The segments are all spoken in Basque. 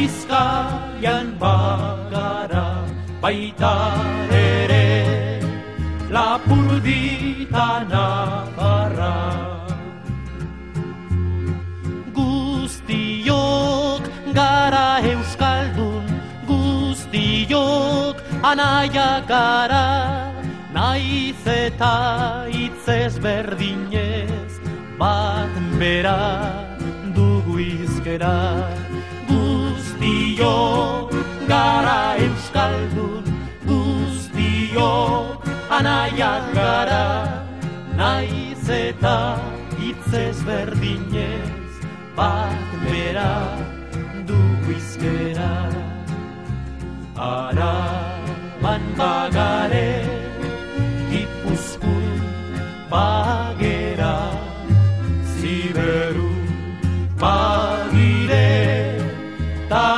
bizkaian bagara Baita ere Lapurdita nabarra. Guztiok gara euskaldun Guztiok anaia gara Naiz eta itzez berdinez Bat bera dugu izkera Guztiok gara euskaldun Guztiok anaiak gara Naiz eta itzez berdinez Bat bera dugu izkera Araban bagare Gipuzkun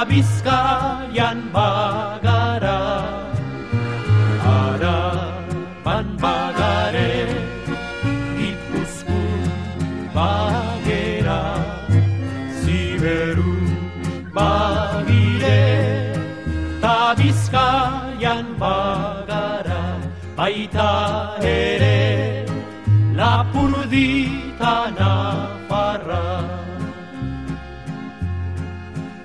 bizkaian bagara Araban bagare Gipuzkun bagera. Ziberu bagire. Ta bizkaian bagara Baita ere Lapurdita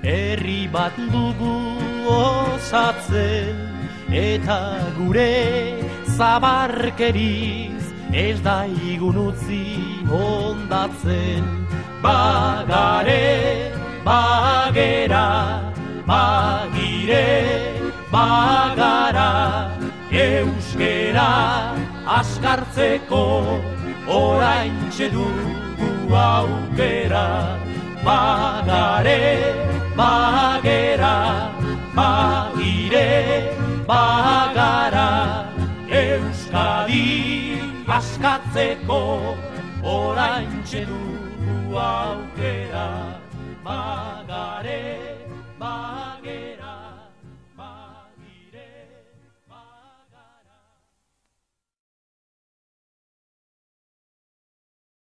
Herri bat dugu osatzen Eta gure zabarkeriz Ez da igun utzi ondatzen Bagare, bagera, bagire, bagara Euskera askartzeko oraintxe dugu aukera. Bagare, bagera, bagire, bagara Euskadi askatzeko oraintxe dugu aukera